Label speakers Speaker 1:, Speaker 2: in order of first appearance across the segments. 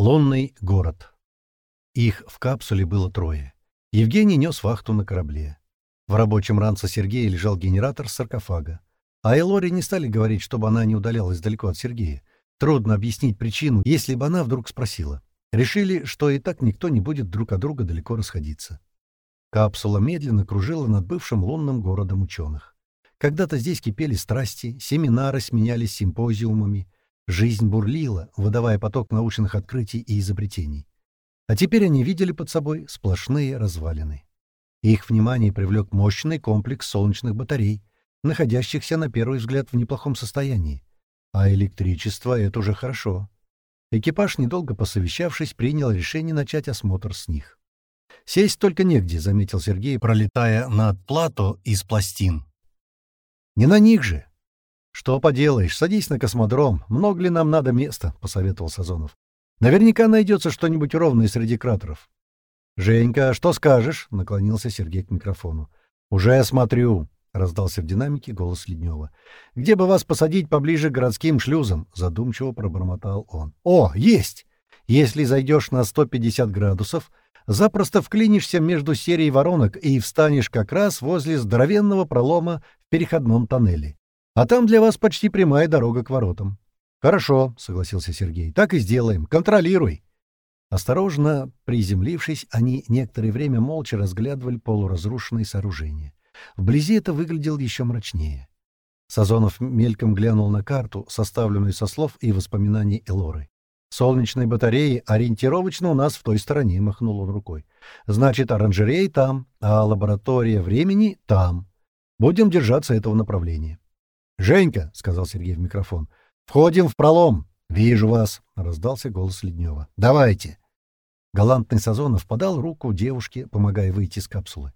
Speaker 1: Лунный город. Их в капсуле было трое. Евгений нес вахту на корабле. В рабочем ранце Сергея лежал генератор саркофага. А Элоре не стали говорить, чтобы она не удалялась далеко от Сергея. Трудно объяснить причину, если бы она вдруг спросила. Решили, что и так никто не будет друг от друга далеко расходиться. Капсула медленно кружила над бывшим лунным городом ученых. Когда-то здесь кипели страсти, семинары сменялись симпозиумами, Жизнь бурлила, выдавая поток научных открытий и изобретений. А теперь они видели под собой сплошные развалины. Их внимание привлек мощный комплекс солнечных батарей, находящихся на первый взгляд в неплохом состоянии. А электричество — это уже хорошо. Экипаж, недолго посовещавшись, принял решение начать осмотр с них. «Сесть только негде», — заметил Сергей, пролетая над плато из пластин. «Не на них же. «Что поделаешь, садись на космодром. Много ли нам надо места?» — посоветовал Сазонов. «Наверняка найдется что-нибудь ровное среди кратеров». «Женька, что скажешь?» — наклонился Сергей к микрофону. «Уже смотрю», — раздался в динамике голос Леднева. «Где бы вас посадить поближе к городским шлюзам?» — задумчиво пробормотал он. «О, есть! Если зайдешь на 150 градусов, запросто вклинишься между серией воронок и встанешь как раз возле здоровенного пролома в переходном тоннеле. А там для вас почти прямая дорога к воротам. Хорошо, согласился Сергей. Так и сделаем. Контролируй. Осторожно приземлившись, они некоторое время молча разглядывали полуразрушенные сооружения. Вблизи это выглядело еще мрачнее. Сазонов мельком глянул на карту, составленную со слов и воспоминаний Элоры. «Солнечные батареи ориентировочно у нас в той стороне», — махнул он рукой. «Значит, оранжереи там, а лаборатория времени там. Будем держаться этого направления». «Женька», — сказал Сергей в микрофон, — «входим в пролом». «Вижу вас», — раздался голос Леднева. «Давайте». Галантный Сазонов подал руку девушке, помогая выйти из капсулы.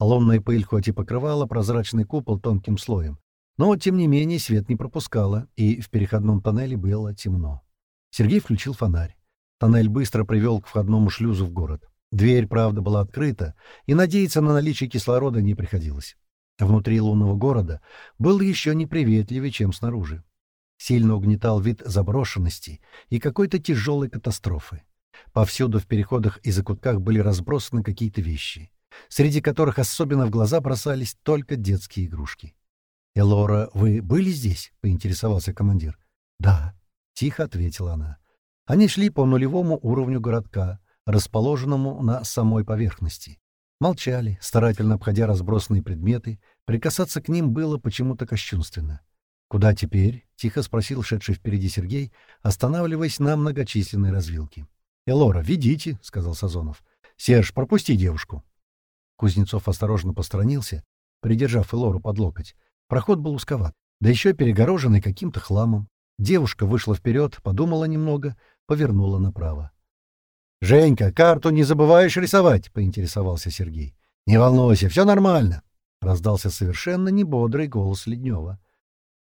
Speaker 1: Лунная пыль хоть и покрывала прозрачный купол тонким слоем, но, тем не менее, свет не пропускала, и в переходном тоннеле было темно. Сергей включил фонарь. Тоннель быстро привел к входному шлюзу в город. Дверь, правда, была открыта, и надеяться на наличие кислорода не приходилось. Внутри лунного города был еще неприветливее, чем снаружи. Сильно угнетал вид заброшенности и какой-то тяжелой катастрофы. Повсюду в переходах и закутках были разбросаны какие-то вещи, среди которых особенно в глаза бросались только детские игрушки. «Элора, вы были здесь?» — поинтересовался командир. «Да», — тихо ответила она. Они шли по нулевому уровню городка, расположенному на самой поверхности. Молчали, старательно обходя разбросанные предметы, прикасаться к ним было почему-то кощунственно. «Куда теперь?» — тихо спросил шедший впереди Сергей, останавливаясь на многочисленной развилке. «Элора, ведите», — сказал Сазонов. «Серж, пропусти девушку». Кузнецов осторожно посторонился, придержав Элору под локоть. Проход был узковат, да еще перегороженный каким-то хламом. Девушка вышла вперед, подумала немного, повернула направо. «Женька, карту не забываешь рисовать?» — поинтересовался Сергей. «Не волнуйся, все нормально», — раздался совершенно небодрый голос Леднева.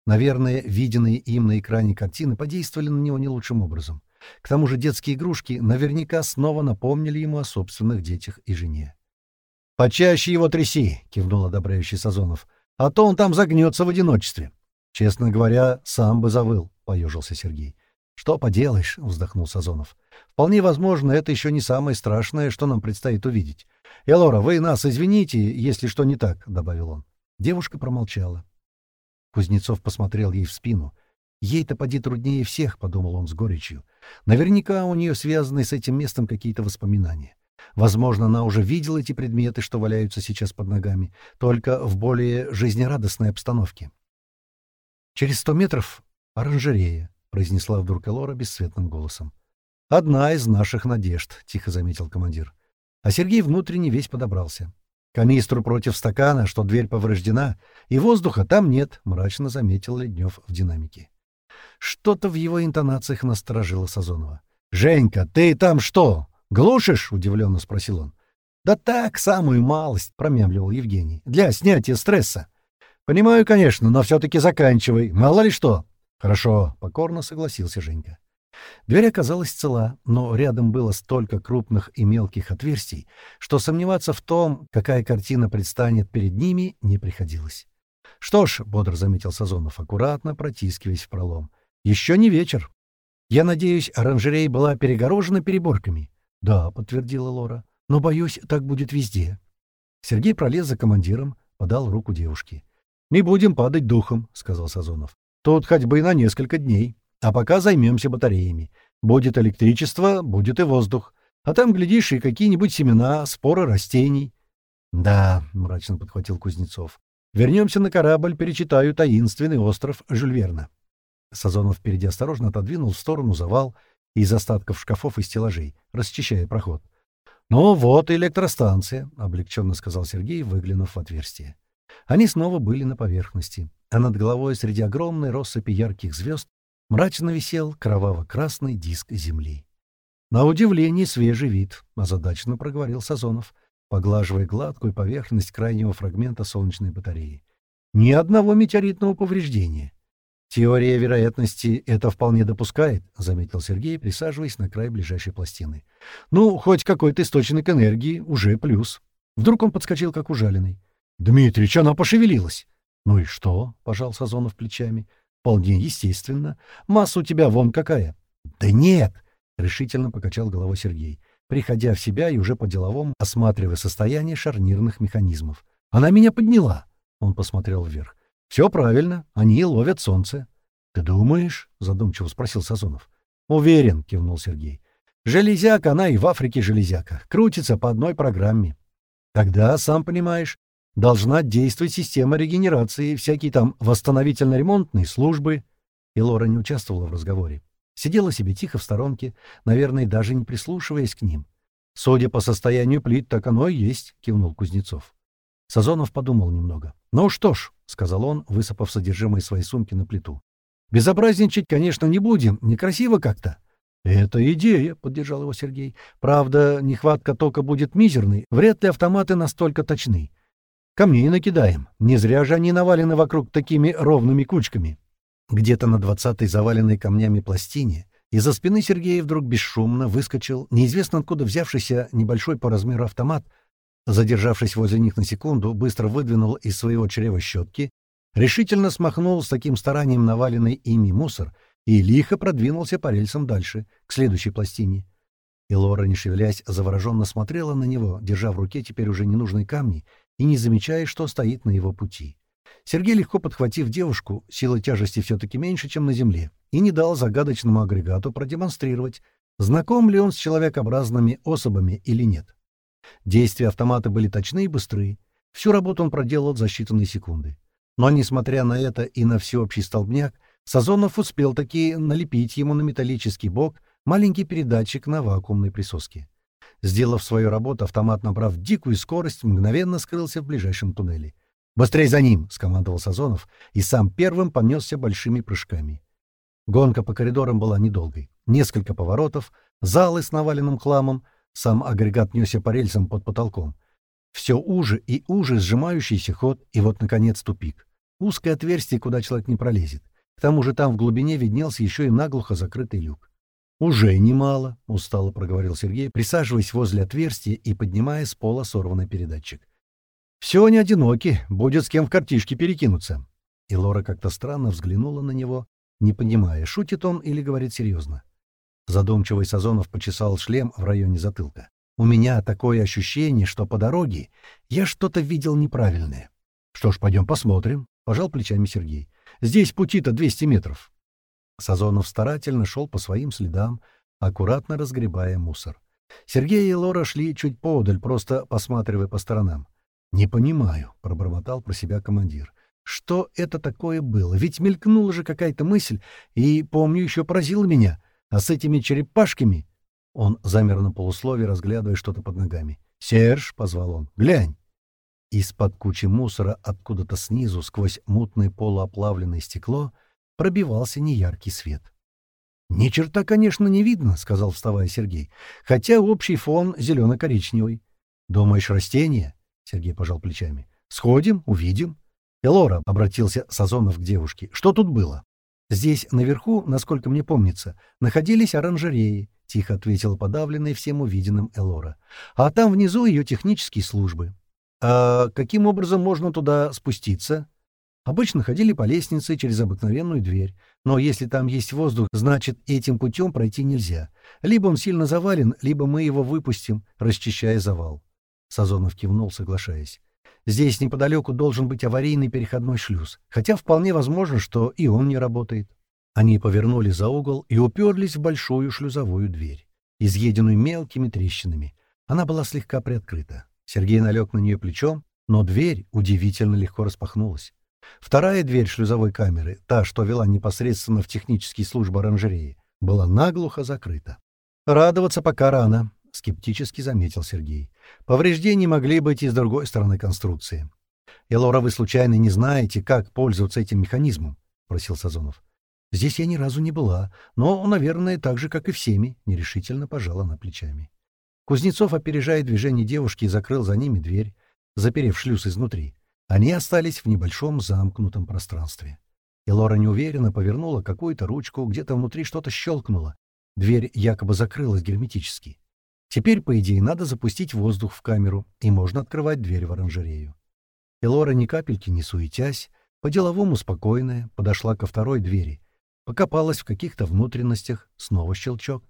Speaker 1: Наверное, виденные им на экране картины подействовали на него не лучшим образом. К тому же детские игрушки наверняка снова напомнили ему о собственных детях и жене. «Почаще его тряси!» — кивнул одобряющий Сазонов. «А то он там загнется в одиночестве». «Честно говоря, сам бы завыл», — поежился Сергей. «Что поделаешь?» — вздохнул Сазонов. «Вполне возможно, это еще не самое страшное, что нам предстоит увидеть. Элора, вы нас извините, если что не так», — добавил он. Девушка промолчала. Кузнецов посмотрел ей в спину. «Ей-то поди труднее всех», — подумал он с горечью. «Наверняка у нее связаны с этим местом какие-то воспоминания. Возможно, она уже видела эти предметы, что валяются сейчас под ногами, только в более жизнерадостной обстановке». Через сто метров — оранжерея. — произнесла вдруг Элора бесцветным голосом. «Одна из наших надежд», — тихо заметил командир. А Сергей внутренне весь подобрался. «Канистру против стакана, что дверь повреждена, и воздуха там нет», — мрачно заметил Леднев в динамике. Что-то в его интонациях насторожило Сазонова. «Женька, ты там что, глушишь?» — удивленно спросил он. «Да так, самую малость», — промямливал Евгений, — «для снятия стресса». «Понимаю, конечно, но все-таки заканчивай. Мало ли что. «Хорошо», — покорно согласился Женька. Дверь оказалась цела, но рядом было столько крупных и мелких отверстий, что сомневаться в том, какая картина предстанет перед ними, не приходилось. «Что ж», — бодро заметил Сазонов, аккуратно протискиваясь в пролом, — «еще не вечер». Я надеюсь, оранжерея была перегорожена переборками?» «Да», — подтвердила Лора. «Но, боюсь, так будет везде». Сергей пролез за командиром, подал руку девушке. «Не будем падать духом», — сказал Сазонов. «Тут ходьбы на несколько дней. А пока займемся батареями. Будет электричество, будет и воздух. А там, глядишь, и какие-нибудь семена, споры растений». «Да», — мрачно подхватил Кузнецов. «Вернемся на корабль, перечитаю таинственный остров Жюль Верна». Сазонов впереди осторожно отодвинул в сторону завал из остатков шкафов и стеллажей, расчищая проход. «Ну вот электростанция», — облегченно сказал Сергей, выглянув в отверстие. Они снова были на поверхности, а над головой среди огромной россыпи ярких звезд мрачно висел кроваво-красный диск Земли. «На удивление свежий вид», — озадаченно проговорил Сазонов, поглаживая гладкую поверхность крайнего фрагмента солнечной батареи. «Ни одного метеоритного повреждения». «Теория вероятности это вполне допускает», — заметил Сергей, присаживаясь на край ближайшей пластины. «Ну, хоть какой-то источник энергии, уже плюс». Вдруг он подскочил, как ужаленный. «Дмитрич, она пошевелилась!» «Ну и что?» — пожал Сазонов плечами. «Вполне естественно. Масса у тебя вон какая». «Да нет!» — решительно покачал головой Сергей, приходя в себя и уже по-деловому осматривая состояние шарнирных механизмов. «Она меня подняла!» — он посмотрел вверх. «Все правильно. Они ловят солнце». «Ты думаешь?» — задумчиво спросил Сазонов. «Уверен», — кивнул Сергей. «Железяка, она и в Африке железяка. Крутится по одной программе». «Тогда, сам понимаешь, должна действовать система регенерации, всякие там восстановительно-ремонтные службы. И Лора не участвовала в разговоре. Сидела себе тихо в сторонке, наверное, даже не прислушиваясь к ним. «Судя по состоянию плит, так оно и есть», — кивнул Кузнецов. Сазонов подумал немного. «Ну что ж», — сказал он, высыпав содержимое своей сумки на плиту. «Безобразничать, конечно, не будем, некрасиво как-то». «Это идея», — поддержал его Сергей. «Правда, нехватка тока будет мизерной, вряд ли автоматы настолько точны. Камней накидаем. Не зря же они навалены вокруг такими ровными кучками. Где-то на двадцатой заваленной камнями пластине из-за спины Сергея вдруг бесшумно выскочил неизвестно откуда взявшийся небольшой по размеру автомат, задержавшись возле них на секунду, быстро выдвинул из своего чрева щетки, решительно смахнул с таким старанием наваленный ими мусор и лихо продвинулся по рельсам дальше, к следующей пластине. И Лора, не шевелясь, завороженно смотрела на него, держа в руке теперь уже ненужные камни и не замечая, что стоит на его пути. Сергей, легко подхватив девушку, сила тяжести все-таки меньше, чем на земле, и не дал загадочному агрегату продемонстрировать, знаком ли он с человекообразными особами или нет. Действия автомата были точны и быстры. Всю работу он проделал за считанные секунды. Но, несмотря на это и на всеобщий столбняк, Сазонов успел таки налепить ему на металлический бок маленький передатчик на вакуумной присоске. Сделав свою работу, автомат, набрав дикую скорость, мгновенно скрылся в ближайшем туннеле. «Быстрей за ним!» — скомандовал Сазонов, и сам первым понесся большими прыжками. Гонка по коридорам была недолгой. Несколько поворотов, залы с наваленным хламом, сам агрегат несся по рельсам под потолком. Все уже и уже сжимающийся ход, и вот, наконец, тупик. Узкое отверстие, куда человек не пролезет. К тому же там в глубине виднелся еще и наглухо закрытый люк. «Уже немало», — устало проговорил Сергей, присаживаясь возле отверстия и поднимая с пола сорванный передатчик. «Все не одиноки, будет с кем в картишке перекинуться». И Лора как-то странно взглянула на него, не понимая, шутит он или говорит серьезно. Задумчивый Сазонов почесал шлем в районе затылка. «У меня такое ощущение, что по дороге я что-то видел неправильное». «Что ж, пойдем посмотрим», — пожал плечами Сергей. «Здесь пути-то 200 метров». Сазонов старательно шел по своим следам, аккуратно разгребая мусор. Сергей и Лора шли чуть поодаль, просто посматривая по сторонам. «Не понимаю», — пробормотал про себя командир. «Что это такое было? Ведь мелькнула же какая-то мысль, и, помню, еще поразила меня. А с этими черепашками...» Он замер на полуслове, разглядывая что-то под ногами. «Серж», — позвал он, — «глянь». Из-под кучи мусора откуда-то снизу, сквозь мутное полуоплавленное стекло, пробивался неяркий свет. «Ни черта, конечно, не видно», — сказал, вставая Сергей, «хотя общий фон зелено-коричневый». «Думаешь, растение?» — Сергей пожал плечами. «Сходим, увидим». «Элора», — обратился Сазонов к девушке, — «что тут было?» «Здесь, наверху, насколько мне помнится, находились оранжереи», — тихо ответила подавленная всем увиденным Элора. «А там внизу ее технические службы». «А каким образом можно туда спуститься?» Обычно ходили по лестнице через обыкновенную дверь, но если там есть воздух, значит, этим путем пройти нельзя. Либо он сильно завален, либо мы его выпустим, расчищая завал. Сазонов кивнул, соглашаясь. Здесь неподалеку должен быть аварийный переходной шлюз, хотя вполне возможно, что и он не работает. Они повернули за угол и уперлись в большую шлюзовую дверь, изъеденную мелкими трещинами. Она была слегка приоткрыта. Сергей налег на нее плечом, но дверь удивительно легко распахнулась. Вторая дверь шлюзовой камеры, та, что вела непосредственно в технические службы оранжереи, была наглухо закрыта. «Радоваться пока рано», — скептически заметил Сергей. «Повреждения могли быть и с другой стороны конструкции». «Элора, вы случайно не знаете, как пользоваться этим механизмом?» — просил Сазонов. «Здесь я ни разу не была, но, наверное, так же, как и всеми», — нерешительно пожала на плечами. Кузнецов, опережая движение девушки, закрыл за ними дверь, заперев шлюз изнутри. Они остались в небольшом замкнутом пространстве. И Лора неуверенно повернула какую-то ручку, где-то внутри что-то щелкнуло. Дверь якобы закрылась герметически. Теперь, по идее, надо запустить воздух в камеру, и можно открывать дверь в оранжерею. И Лора, ни капельки не суетясь, по-деловому спокойная, подошла ко второй двери, покопалась в каких-то внутренностях, снова щелчок.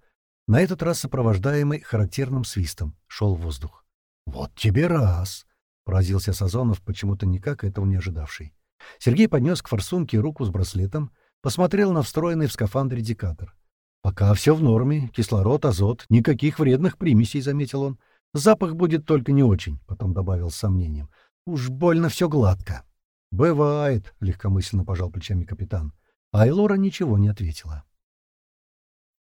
Speaker 1: На этот раз сопровождаемый характерным свистом шел воздух. «Вот тебе раз!» — поразился Сазонов, почему-то никак этого не ожидавший. Сергей поднес к форсунке руку с браслетом, посмотрел на встроенный в скафандре декатор. «Пока все в норме. Кислород, азот, никаких вредных примесей», — заметил он. «Запах будет только не очень», — потом добавил с сомнением. «Уж больно все гладко». «Бывает», — легкомысленно пожал плечами капитан. А Элора ничего не ответила.